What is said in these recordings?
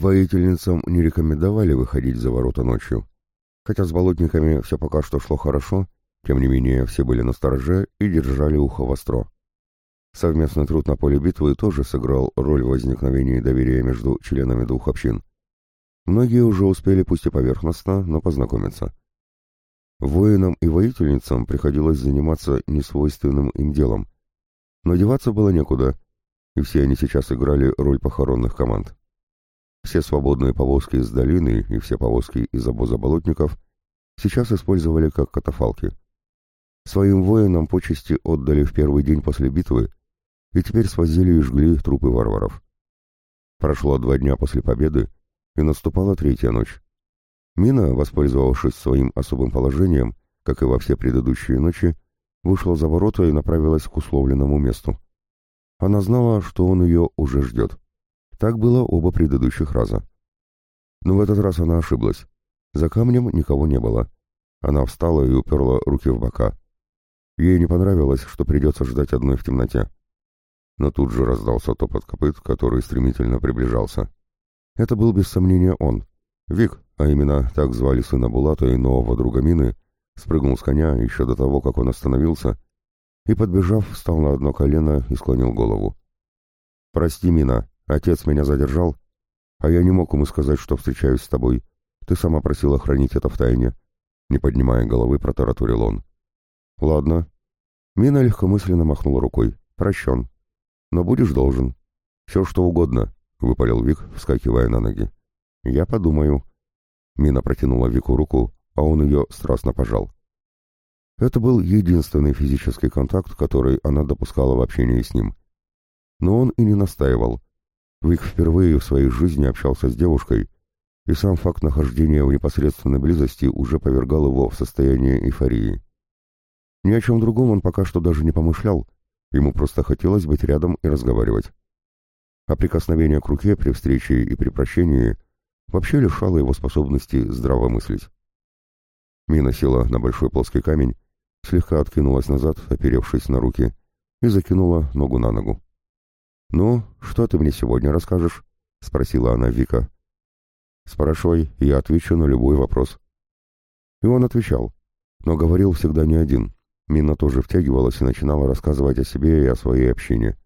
Воительницам не рекомендовали выходить за ворота ночью. Хотя с болотниками все пока что шло хорошо, тем не менее все были на стороже и держали ухо востро. Совместный труд на поле битвы тоже сыграл роль в возникновении доверия между членами двух общин. Многие уже успели, пусть и поверхностно, но познакомиться. Воинам и воительницам приходилось заниматься несвойственным им делом, но деваться было некуда, и все они сейчас играли роль похоронных команд. Все свободные повозки из долины и все повозки из обоза болотников сейчас использовали как катафалки. Своим воинам почести отдали в первый день после битвы и теперь свозили и жгли трупы варваров. Прошло два дня после победы, и наступала третья ночь. Мина, воспользовавшись своим особым положением, как и во все предыдущие ночи, вышла за ворота и направилась к условленному месту. Она знала, что он ее уже ждет. Так было оба предыдущих раза. Но в этот раз она ошиблась. За камнем никого не было. Она встала и уперла руки в бока. Ей не понравилось, что придется ждать одной в темноте. Но тут же раздался топот копыт, который стремительно приближался. Это был без сомнения он. Вик, а именно так звали сына Булата и нового друга Мины, спрыгнул с коня еще до того, как он остановился, и, подбежав, встал на одно колено и склонил голову. «Прости, Мина, Отец меня задержал, а я не мог ему сказать, что встречаюсь с тобой. Ты сама просила хранить это в тайне. Не поднимая головы, протаратурил он. Ладно. Мина легкомысленно махнула рукой. Прощен. Но будешь должен. Все, что угодно, выпалил Вик, вскакивая на ноги. Я подумаю. Мина протянула Вику руку, а он ее страстно пожал. Это был единственный физический контакт, который она допускала в общении с ним. Но он и не настаивал, Вик впервые в своей жизни общался с девушкой, и сам факт нахождения в непосредственной близости уже повергал его в состояние эйфории. Ни о чем другом он пока что даже не помышлял, ему просто хотелось быть рядом и разговаривать. А прикосновение к руке при встрече и при прощении вообще лишало его способности здраво мыслить. Мина села на большой плоский камень, слегка откинулась назад, оперевшись на руки, и закинула ногу на ногу. «Ну, что ты мне сегодня расскажешь?» — спросила она Вика. «Спрашивай, я отвечу на любой вопрос». И он отвечал, но говорил всегда не один. Мина тоже втягивалась и начинала рассказывать о себе и о своей общине.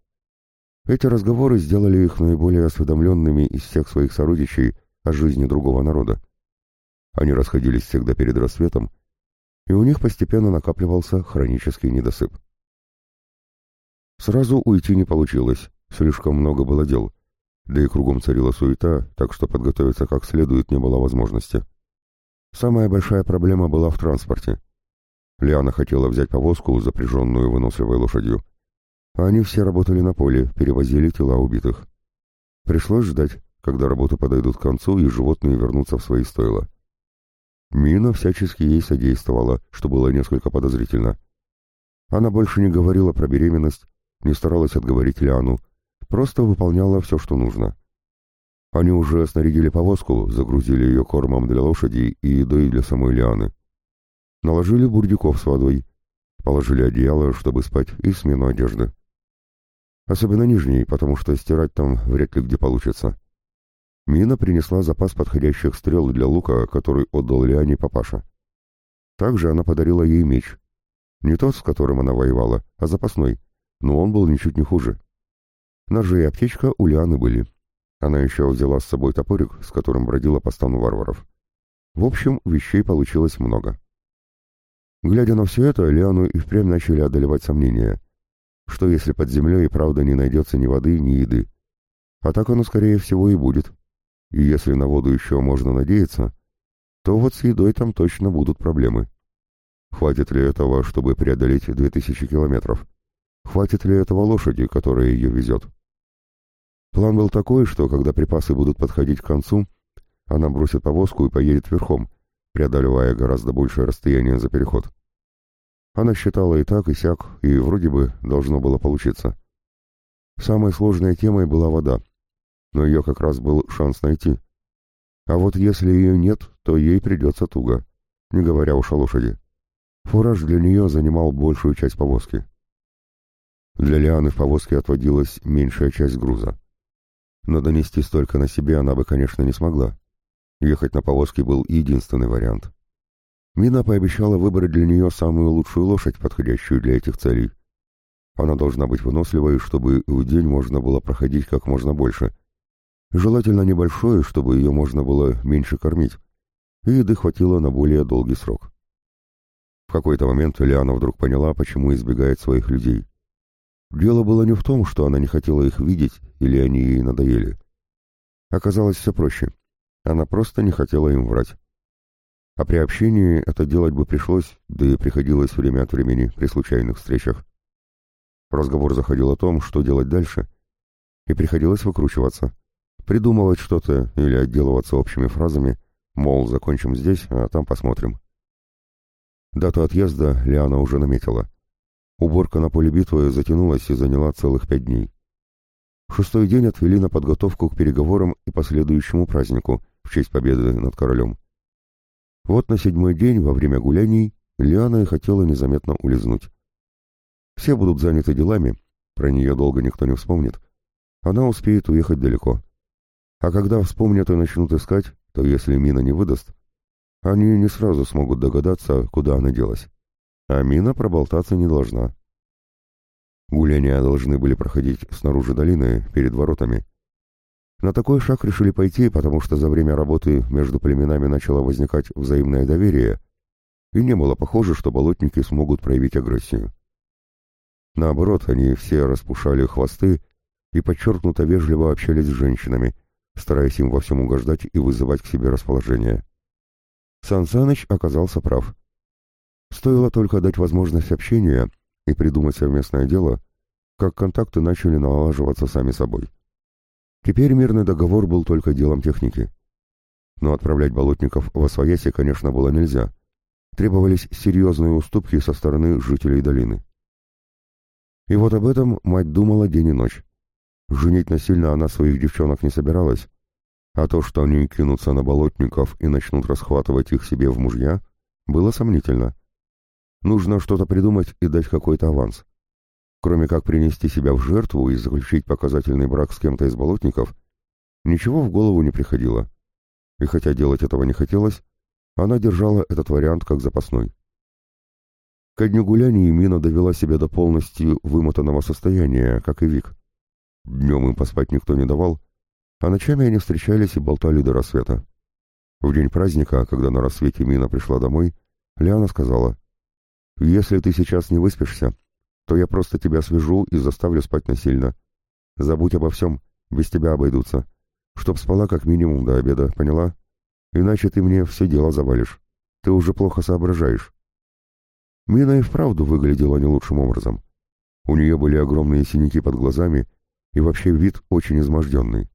Эти разговоры сделали их наиболее осведомленными из всех своих сородичей о жизни другого народа. Они расходились всегда перед рассветом, и у них постепенно накапливался хронический недосып. Сразу уйти не получилось, Слишком много было дел, да и кругом царила суета, так что подготовиться как следует не было возможности. Самая большая проблема была в транспорте. Лиана хотела взять повозку, запряженную выносливой лошадью. А они все работали на поле, перевозили тела убитых. Пришлось ждать, когда работы подойдут к концу и животные вернутся в свои стойла. Мина всячески ей содействовала, что было несколько подозрительно. Она больше не говорила про беременность, не старалась отговорить Лиану, просто выполняла все, что нужно. Они уже снарядили повозку, загрузили ее кормом для лошади и едой для самой Лианы. Наложили бурдюков с водой, положили одеяло, чтобы спать, и смену одежды. Особенно нижней, потому что стирать там вряд ли где получится. Мина принесла запас подходящих стрел для лука, который отдал Лиане папаша. Также она подарила ей меч. Не тот, с которым она воевала, а запасной, но он был ничуть не хуже. Ножи и аптечка у Лианы были. Она еще взяла с собой топорик, с которым бродила по стану варваров. В общем, вещей получилось много. Глядя на все это, Лиану и впрямь начали одолевать сомнения. Что если под землей и правда не найдется ни воды, ни еды? А так оно, скорее всего, и будет. И если на воду еще можно надеяться, то вот с едой там точно будут проблемы. Хватит ли этого, чтобы преодолеть две тысячи километров? Хватит ли этого лошади, которая ее везет? План был такой, что когда припасы будут подходить к концу, она бросит повозку и поедет верхом, преодолевая гораздо большее расстояние за переход. Она считала и так, и сяк, и вроде бы должно было получиться. Самой сложной темой была вода, но ее как раз был шанс найти. А вот если ее нет, то ей придется туго, не говоря уж о лошади. Фураж для нее занимал большую часть повозки. Для Лианы в повозке отводилась меньшая часть груза. Но донести столько на себе она бы, конечно, не смогла. Ехать на повозке был единственный вариант. Мина пообещала выбрать для нее самую лучшую лошадь, подходящую для этих целей. Она должна быть выносливой, чтобы в день можно было проходить как можно больше. Желательно небольшой, чтобы ее можно было меньше кормить, и еды хватило на более долгий срок. В какой-то момент Лиана вдруг поняла, почему избегает своих людей. Дело было не в том, что она не хотела их видеть или они ей надоели. Оказалось все проще. Она просто не хотела им врать. А при общении это делать бы пришлось, да и приходилось время от времени при случайных встречах. Разговор заходил о том, что делать дальше, и приходилось выкручиваться, придумывать что-то или отделываться общими фразами, мол, закончим здесь, а там посмотрим. Дату отъезда Лиана уже наметила. Уборка на поле битвы затянулась и заняла целых пять дней. Шестой день отвели на подготовку к переговорам и последующему празднику в честь победы над королем. Вот на седьмой день во время гуляний Лиана и хотела незаметно улизнуть. Все будут заняты делами, про нее долго никто не вспомнит. Она успеет уехать далеко. А когда вспомнят и начнут искать, то если мина не выдаст, они не сразу смогут догадаться, куда она делась. А мина проболтаться не должна. Гуляния должны были проходить снаружи долины, перед воротами. На такой шаг решили пойти, потому что за время работы между племенами начало возникать взаимное доверие, и не было похоже, что болотники смогут проявить агрессию. Наоборот, они все распушали хвосты и подчеркнуто вежливо общались с женщинами, стараясь им во всем угождать и вызывать к себе расположение. Сан Саныч оказался прав. Стоило только дать возможность общения и придумать совместное дело, как контакты начали налаживаться сами собой. Теперь мирный договор был только делом техники. Но отправлять болотников в Освояси, конечно, было нельзя. Требовались серьезные уступки со стороны жителей долины. И вот об этом мать думала день и ночь. Женить насильно она своих девчонок не собиралась, а то, что они кинутся на болотников и начнут расхватывать их себе в мужья, было сомнительно. Нужно что-то придумать и дать какой-то аванс. Кроме как принести себя в жертву и заключить показательный брак с кем-то из болотников, ничего в голову не приходило. И хотя делать этого не хотелось, она держала этот вариант как запасной. Ко дню гуляний Мина довела себя до полностью вымотанного состояния, как и Вик. Днем им поспать никто не давал, а ночами они встречались и болтали до рассвета. В день праздника, когда на рассвете Мина пришла домой, Лиана сказала, «Если ты сейчас не выспишься, то я просто тебя свяжу и заставлю спать насильно. Забудь обо всем, без тебя обойдутся. Чтоб спала как минимум до обеда, поняла? Иначе ты мне все дело завалишь. Ты уже плохо соображаешь. Мина и вправду выглядела не лучшим образом. У нее были огромные синяки под глазами и вообще вид очень изможденный.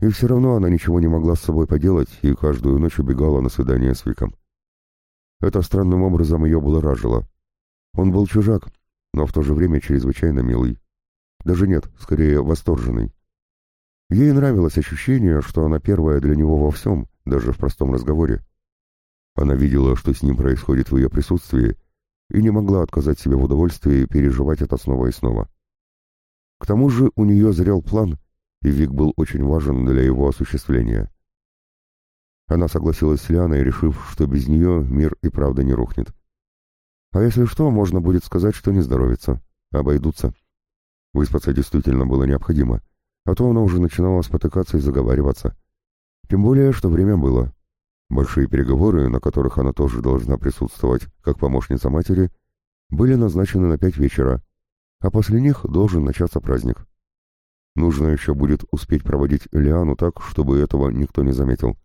И все равно она ничего не могла с собой поделать и каждую ночь убегала на свидание с Виком. Это странным образом ее будоражило. Он был чужак, но в то же время чрезвычайно милый. Даже нет, скорее восторженный. Ей нравилось ощущение, что она первая для него во всем, даже в простом разговоре. Она видела, что с ним происходит в ее присутствии, и не могла отказать себе в удовольствии переживать это снова и снова. К тому же у нее зрел план, и Вик был очень важен для его осуществления. Она согласилась с Лианой, решив, что без нее мир и правда не рухнет. А если что, можно будет сказать, что не здоровится, обойдутся. Выспаться действительно было необходимо, а то она уже начинала спотыкаться и заговариваться. Тем более, что время было. Большие переговоры, на которых она тоже должна присутствовать, как помощница матери, были назначены на пять вечера, а после них должен начаться праздник. Нужно еще будет успеть проводить Лиану так, чтобы этого никто не заметил.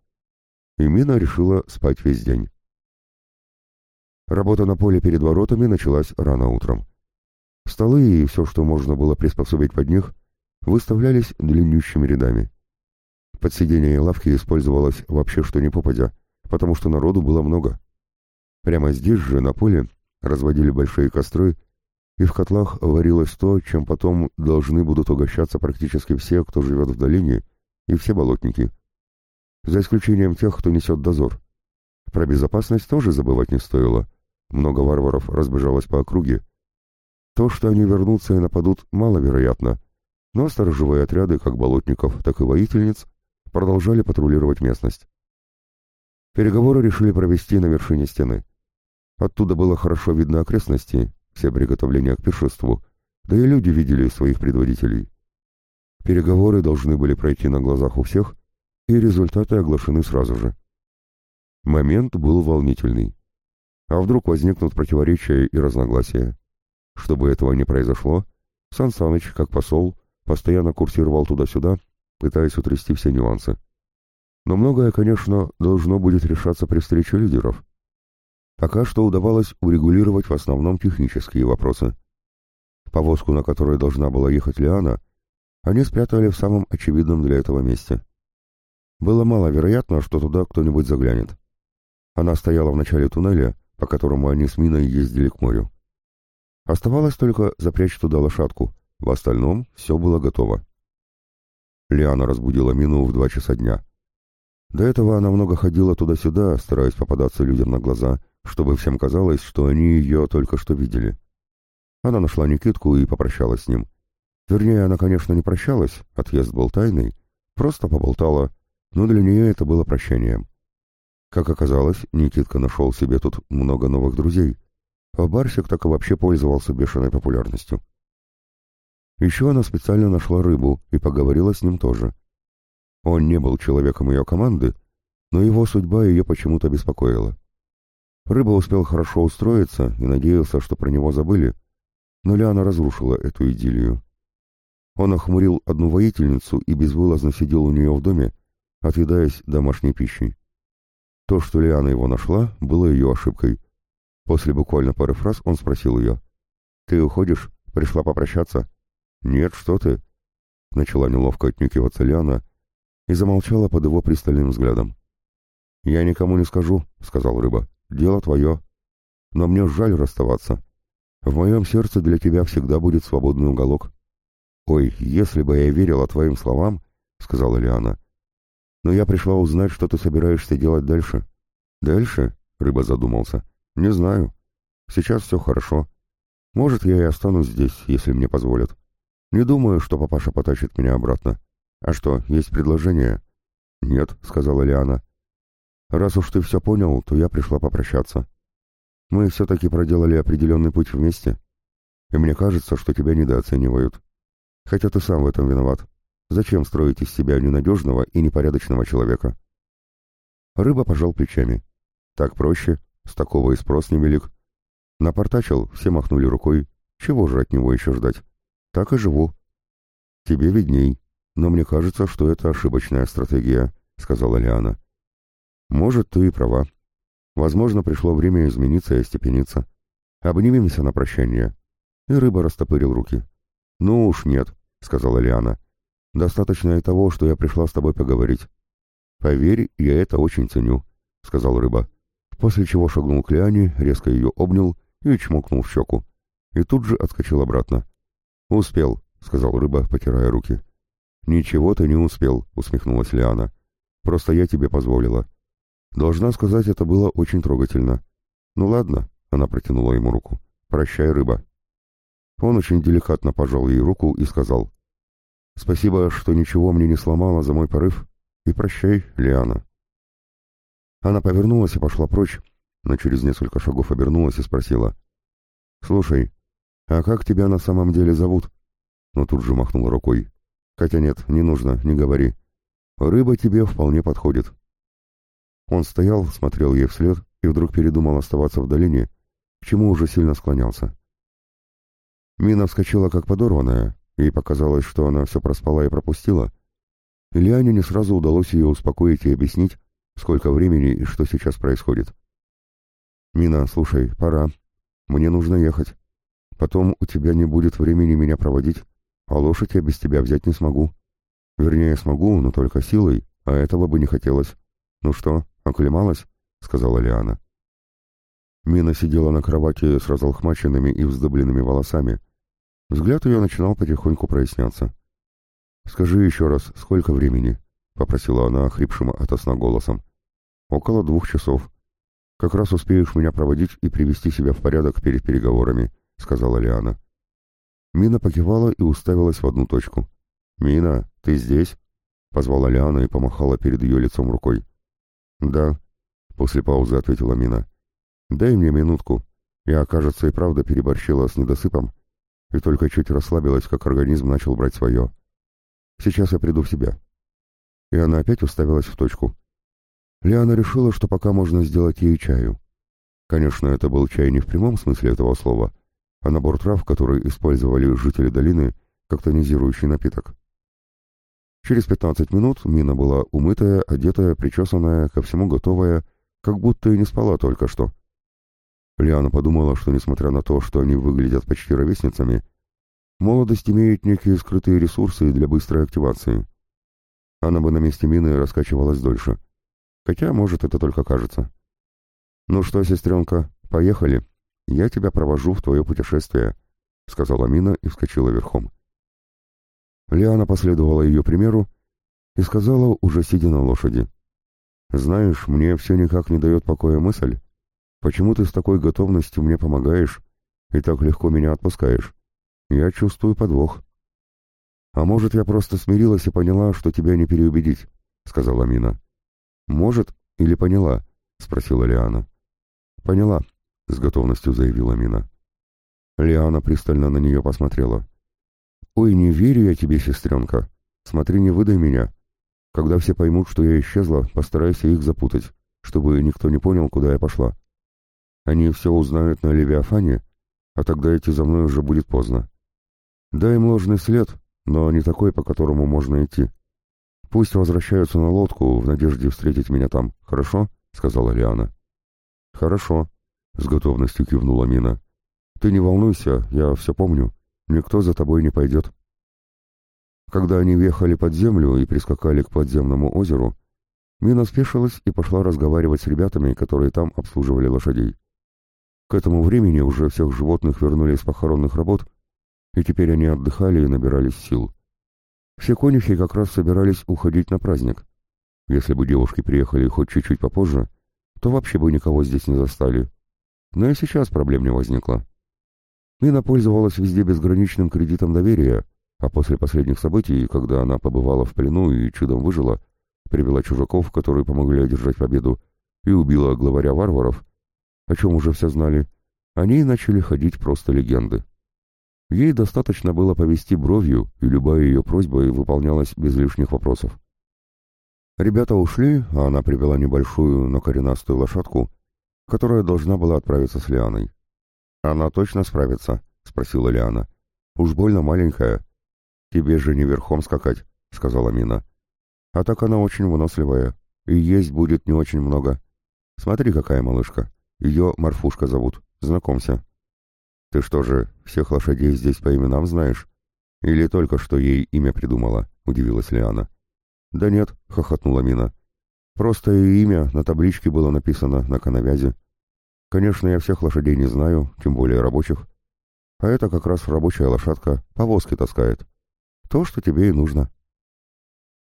И Мина решила спать весь день. Работа на поле перед воротами началась рано утром. Столы и все, что можно было приспособить под них, выставлялись длиннющими рядами. Под сиденье лавки использовалось вообще что ни попадя, потому что народу было много. Прямо здесь же, на поле, разводили большие костры, и в котлах варилось то, чем потом должны будут угощаться практически все, кто живет в долине, и все болотники. За исключением тех, кто несет дозор. Про безопасность тоже забывать не стоило. Много варваров разбежалось по округе. То, что они вернутся и нападут, маловероятно, но сторожевые отряды, как болотников, так и воительниц, продолжали патрулировать местность. Переговоры решили провести на вершине стены. Оттуда было хорошо видно окрестности, все приготовления к пиршеству, да и люди видели своих предводителей. Переговоры должны были пройти на глазах у всех, и результаты оглашены сразу же. Момент был волнительный. А вдруг возникнут противоречия и разногласия? Чтобы этого не произошло, Сан Саныч, как посол, постоянно курсировал туда-сюда, пытаясь утрясти все нюансы. Но многое, конечно, должно будет решаться при встрече лидеров. Пока что удавалось урегулировать в основном технические вопросы. Повозку, на которой должна была ехать Лиана, они спрятали в самом очевидном для этого месте. Было маловероятно, что туда кто-нибудь заглянет. Она стояла в начале туннеля, по которому они с Миной ездили к морю. Оставалось только запрячь туда лошадку, в остальном все было готово. Лиана разбудила Мину в два часа дня. До этого она много ходила туда-сюда, стараясь попадаться людям на глаза, чтобы всем казалось, что они ее только что видели. Она нашла Никитку и попрощалась с ним. Вернее, она, конечно, не прощалась, отъезд был тайный, просто поболтала, но для нее это было прощением. Как оказалось, Никитка нашел себе тут много новых друзей, а Барсик так и вообще пользовался бешеной популярностью. Еще она специально нашла рыбу и поговорила с ним тоже. Он не был человеком ее команды, но его судьба ее почему-то беспокоила. Рыба успел хорошо устроиться и надеялся, что про него забыли, но Лиана разрушила эту идиллию. Он охмурил одну воительницу и безвылазно сидел у нее в доме, отъедаясь домашней пищей. То, что Лиана его нашла, было ее ошибкой. После буквально пары фраз он спросил ее. «Ты уходишь? Пришла попрощаться?» «Нет, что ты?» Начала неловко отнюкиваться Лиана и замолчала под его пристальным взглядом. «Я никому не скажу», — сказал рыба. «Дело твое. Но мне жаль расставаться. В моем сердце для тебя всегда будет свободный уголок». «Ой, если бы я верила твоим словам», — сказала Лиана. «Но я пришла узнать, что ты собираешься делать дальше». «Дальше?» — рыба задумался. «Не знаю. Сейчас все хорошо. Может, я и останусь здесь, если мне позволят. Не думаю, что папаша потащит меня обратно. А что, есть предложение?» «Нет», — сказала Лиана. «Раз уж ты все понял, то я пришла попрощаться. Мы все-таки проделали определенный путь вместе, и мне кажется, что тебя недооценивают. Хотя ты сам в этом виноват. Зачем строить из себя ненадежного и непорядочного человека?» Рыба пожал плечами. «Так проще, с такого и спрос невелик. Напортачил, все махнули рукой. Чего же от него еще ждать? Так и живу». «Тебе видней, но мне кажется, что это ошибочная стратегия», — сказала Лиана. «Может, ты и права. Возможно, пришло время измениться и остепениться. Обнимемся на прощание». И рыба растопырил руки. «Ну уж нет», — сказала Лиана. «Достаточно и того, что я пришла с тобой поговорить». «Поверь, я это очень ценю», — сказал рыба. После чего шагнул к Лиане, резко ее обнял и чмокнул в щеку. И тут же отскочил обратно. «Успел», — сказал рыба, потирая руки. «Ничего ты не успел», — усмехнулась Лиана. «Просто я тебе позволила». Должна сказать, это было очень трогательно. «Ну ладно», — она протянула ему руку. «Прощай, рыба». Он очень деликатно пожал ей руку и сказал, «Спасибо, что ничего мне не сломало за мой порыв, и прощай, Лиана». Она повернулась и пошла прочь, но через несколько шагов обернулась и спросила, «Слушай, а как тебя на самом деле зовут?» Но тут же махнула рукой. «Хотя нет, не нужно, не говори. Рыба тебе вполне подходит». Он стоял, смотрел ей вслед и вдруг передумал оставаться в долине, к чему уже сильно склонялся. Мина вскочила как подорванная, ей показалось, что она все проспала и пропустила. Ильяне не сразу удалось ее успокоить и объяснить, сколько времени и что сейчас происходит. «Мина, слушай, пора. Мне нужно ехать. Потом у тебя не будет времени меня проводить, а лошадь я без тебя взять не смогу. Вернее, смогу, но только силой, а этого бы не хотелось. Ну что, оклемалась?» — сказала Лиана. Мина сидела на кровати с разлохмаченными и вздобленными волосами. Взгляд ее начинал потихоньку проясняться. «Скажи еще раз, сколько времени?» — попросила она охрипшим от сна голосом. «Около двух часов. Как раз успеешь меня проводить и привести себя в порядок перед переговорами», — сказала Лиана. Мина покивала и уставилась в одну точку. «Мина, ты здесь?» — позвала Лиана и помахала перед ее лицом рукой. «Да», — после паузы ответила Мина. «Дай мне минутку. Я, кажется, и правда переборщила с недосыпом, и только чуть расслабилась, как организм начал брать свое. Сейчас я приду в себя». И она опять уставилась в точку. Лиана решила, что пока можно сделать ей чаю. Конечно, это был чай не в прямом смысле этого слова, а набор трав, которые использовали жители долины как тонизирующий напиток. Через пятнадцать минут Мина была умытая, одетая, причесанная, ко всему готовая, как будто и не спала только что. Лиана подумала, что, несмотря на то, что они выглядят почти ровесницами, молодость имеет некие скрытые ресурсы для быстрой активации. Она бы на месте Мины раскачивалась дольше. Хотя, может, это только кажется. «Ну что, сестренка, поехали. Я тебя провожу в твое путешествие», — сказала Мина и вскочила верхом. Лиана последовала ее примеру и сказала, уже сидя на лошади. «Знаешь, мне все никак не дает покоя мысль, почему ты с такой готовностью мне помогаешь и так легко меня отпускаешь. Я чувствую подвох». «А может, я просто смирилась и поняла, что тебя не переубедить», — сказала Мина. «Может, или поняла?» — спросила Лиана. «Поняла», — с готовностью заявила Мина. Лиана пристально на нее посмотрела. «Ой, не верю я тебе, сестренка. Смотри, не выдай меня. Когда все поймут, что я исчезла, постарайся их запутать, чтобы никто не понял, куда я пошла. Они все узнают на Левиафане, а тогда идти за мной уже будет поздно. Дай им ложный след, но не такой, по которому можно идти. Пусть возвращаются на лодку в надежде встретить меня там, хорошо?» — сказала Лиана. «Хорошо», — с готовностью кивнула Мина. «Ты не волнуйся, я все помню. Никто за тобой не пойдет». Когда они въехали под землю и прискакали к подземному озеру, Мина спешилась и пошла разговаривать с ребятами, которые там обслуживали лошадей. К этому времени уже всех животных вернули из похоронных работ, и теперь они отдыхали и набирались сил. Все конюхи как раз собирались уходить на праздник. Если бы девушки приехали хоть чуть-чуть попозже, то вообще бы никого здесь не застали. Но и сейчас проблем не возникло. Мина пользовалась везде безграничным кредитом доверия, а после последних событий, когда она побывала в плену и чудом выжила, привела чужаков, которые помогли одержать победу, и убила главаря варваров, о чем уже все знали, они начали ходить просто легенды. Ей достаточно было повести бровью, и любая ее просьба выполнялась без лишних вопросов. Ребята ушли, а она привела небольшую, но коренастую лошадку, которая должна была отправиться с Лианой. «Она точно справится?» — спросила Лиана. «Уж больно маленькая. Тебе же не верхом скакать», — сказала Мина. «А так она очень выносливая, и есть будет не очень много. Смотри, какая малышка. Ее Марфушка зовут. Знакомься». «Ты что же, всех лошадей здесь по именам знаешь? Или только что ей имя придумала?» — удивилась Лиана. «Да нет», — хохотнула Мина. «Просто и имя на табличке было написано на коновязи. Конечно, я всех лошадей не знаю, тем более рабочих. А это как раз рабочая лошадка, повозки таскает. То, что тебе и нужно».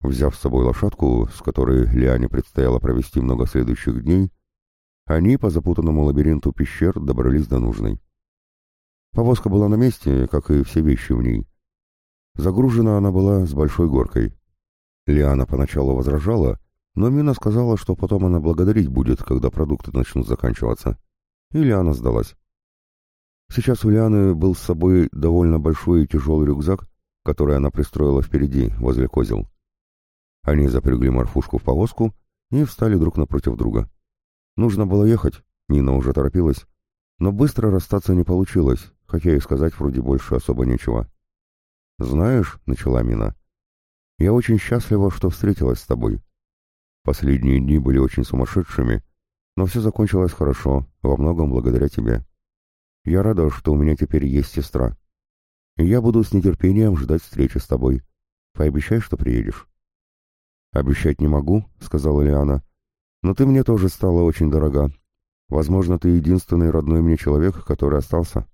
Взяв с собой лошадку, с которой Лиане предстояло провести много следующих дней, они по запутанному лабиринту пещер добрались до нужной. Повозка была на месте, как и все вещи в ней. Загружена она была с большой горкой. Лиана поначалу возражала, но Мина сказала, что потом она благодарить будет, когда продукты начнут заканчиваться. И Лиана сдалась. Сейчас у Лианы был с собой довольно большой и тяжелый рюкзак, который она пристроила впереди, возле козел. Они запрягли морфушку в повозку и встали друг напротив друга. Нужно было ехать, Мина уже торопилась, но быстро расстаться не получилось, хотя и сказать вроде больше особо нечего. «Знаешь», — начала Мина, я очень счастлива, что встретилась с тобой. Последние дни были очень сумасшедшими, но все закончилось хорошо, во многом благодаря тебе. Я рада, что у меня теперь есть сестра. И я буду с нетерпением ждать встречи с тобой. Пообещай, что приедешь». «Обещать не могу», — сказала Лиана. «Но ты мне тоже стала очень дорога. Возможно, ты единственный родной мне человек, который остался.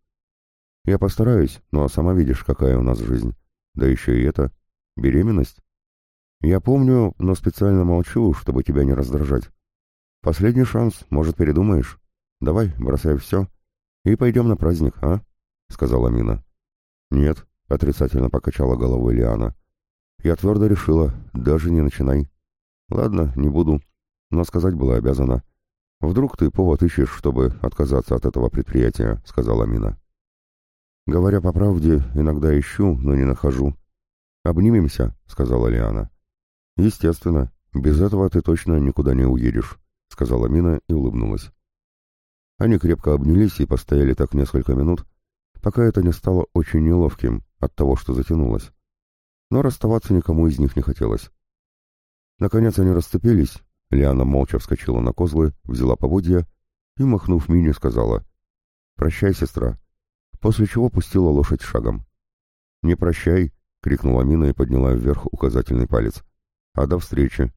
Я постараюсь, но сама видишь, какая у нас жизнь. Да еще и это. Беременность? Я помню, но специально молчу, чтобы тебя не раздражать. Последний шанс, может, передумаешь? Давай, бросай все и пойдем на праздник, а? Сказала Мина. Нет, отрицательно покачала головой Лиана. Я твердо решила, даже не начинай. Ладно, не буду, но сказать была обязана. Вдруг ты повод ищешь, чтобы отказаться от этого предприятия, сказала Мина. Говоря по правде, иногда ищу, но не нахожу. Обнимемся, сказала Лиана. Естественно, без этого ты точно никуда не уедешь, сказала Мина и улыбнулась. Они крепко обнялись и постояли так несколько минут, пока это не стало очень неловким от того, что затянулось. Но расставаться никому из них не хотелось. Наконец они расцепились, Лиана молча вскочила на козлы, взяла поводья и, махнув Мине, сказала «Прощай, сестра», после чего пустила лошадь шагом. «Не прощай», — крикнула Мина и подняла вверх указательный палец. «А до встречи».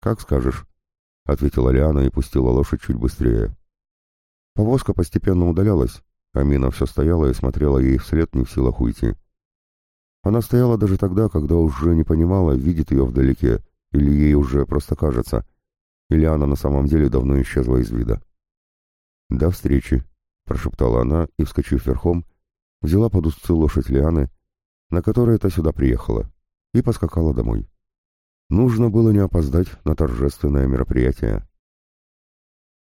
«Как скажешь», — ответила Лиана и пустила лошадь чуть быстрее. Повозка постепенно удалялась, а Мина все стояла и смотрела ей вслед не в силах уйти. Она стояла даже тогда, когда уже не понимала, видит ее вдалеке, или ей уже просто кажется, или она на самом деле давно исчезла из вида. «До встречи», — прошептала она и, вскочив верхом, взяла под узцы лошадь Лианы, на которой та сюда приехала, и поскакала домой. Нужно было не опоздать на торжественное мероприятие.